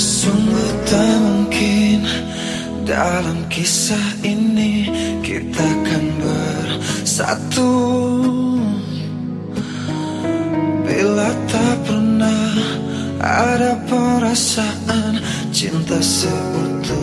Sungguh tak mungkin dalam kisah ini kita akan bersatu. Bila tak pernah ada perasaan cinta seutuhnya.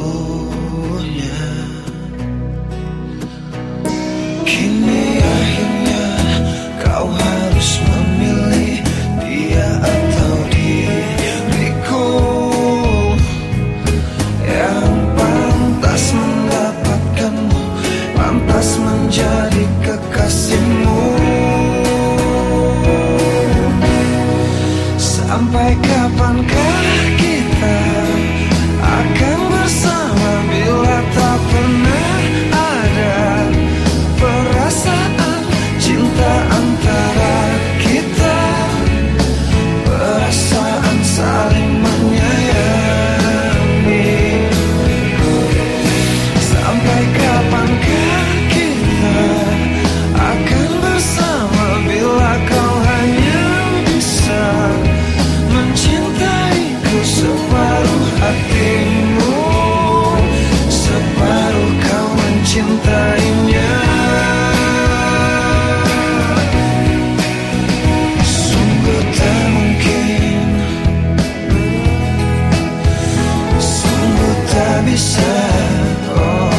Oh,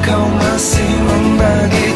kau masih membagi